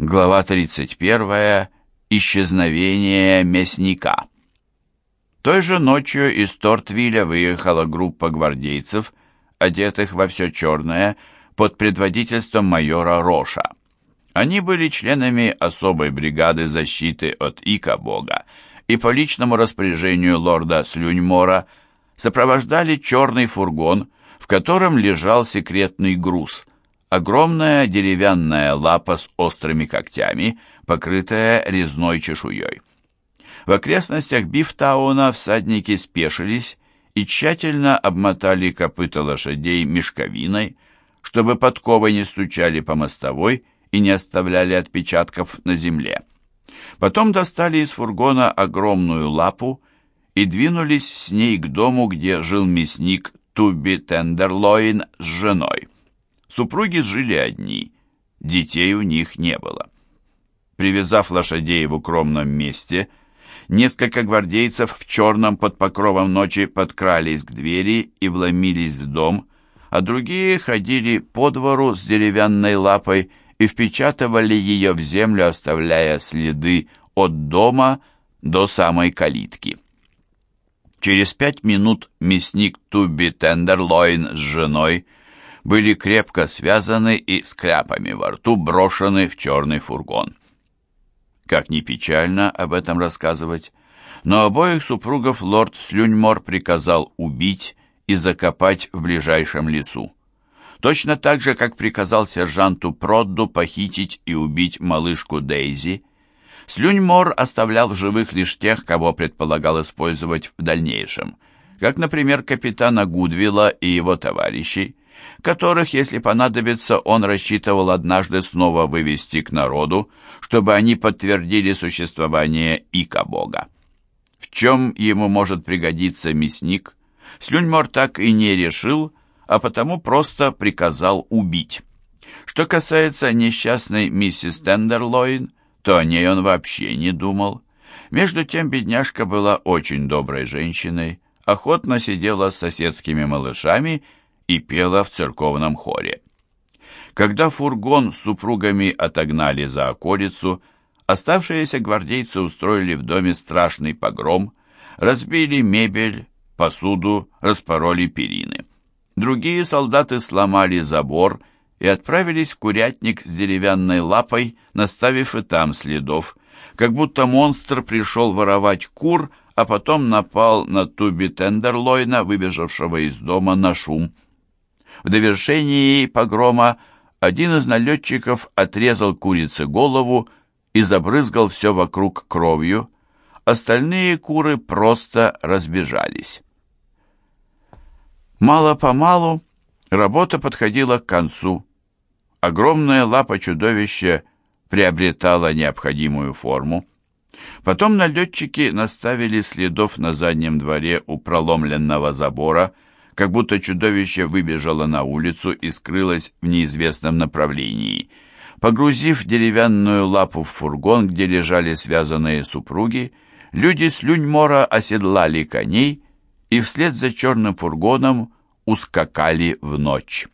Глава 31. Исчезновение мясника. Той же ночью из Тортвиля выехала группа гвардейцев, одетых во все черное, под предводительством майора Роша. Они были членами особой бригады защиты от Ика-бога и по личному распоряжению лорда Слюньмора сопровождали черный фургон, в котором лежал секретный груз – огромная деревянная лапа с острыми когтями, покрытая резной чешуей. В окрестностях Бифтауна всадники спешились и тщательно обмотали копыта лошадей мешковиной, чтобы подковы не стучали по мостовой и не оставляли отпечатков на земле. Потом достали из фургона огромную лапу и двинулись с ней к дому, где жил мясник Туби Тендерлоин с женой. Супруги жили одни, детей у них не было. Привязав лошадей в укромном месте, несколько гвардейцев в черном под покровом ночи подкрались к двери и вломились в дом, а другие ходили по двору с деревянной лапой и впечатывали ее в землю, оставляя следы от дома до самой калитки. Через пять минут мясник Туби Тендерлойн с женой были крепко связаны и с кляпами во рту брошены в черный фургон. Как ни печально об этом рассказывать, но обоих супругов лорд Слюньмор приказал убить и закопать в ближайшем лесу. Точно так же, как приказал сержанту Продду похитить и убить малышку Дейзи, Слюньмор оставлял в живых лишь тех, кого предполагал использовать в дальнейшем, как, например, капитана Гудвилла и его товарищей, которых, если понадобится, он рассчитывал однажды снова вывести к народу, чтобы они подтвердили существование Ика-бога. В чем ему может пригодиться мясник, Слюньмор так и не решил, а потому просто приказал убить. Что касается несчастной миссис Тендерлойн, то о ней он вообще не думал. Между тем бедняжка была очень доброй женщиной, охотно сидела с соседскими малышами и пела в церковном хоре. Когда фургон с супругами отогнали за околицу, оставшиеся гвардейцы устроили в доме страшный погром, разбили мебель, посуду, распороли перины. Другие солдаты сломали забор и отправились в курятник с деревянной лапой, наставив и там следов, как будто монстр пришел воровать кур, а потом напал на Туби Тендерлойна, выбежавшего из дома на шум. В довершении погрома один из налетчиков отрезал курице голову и забрызгал все вокруг кровью. Остальные куры просто разбежались. Мало-помалу работа подходила к концу. Огромная лапа чудовища приобретала необходимую форму. Потом налетчики наставили следов на заднем дворе у проломленного забора, как будто чудовище выбежало на улицу и скрылось в неизвестном направлении. Погрузив деревянную лапу в фургон, где лежали связанные супруги, люди с Люньмора оседлали коней и вслед за черным фургоном ускакали в ночь.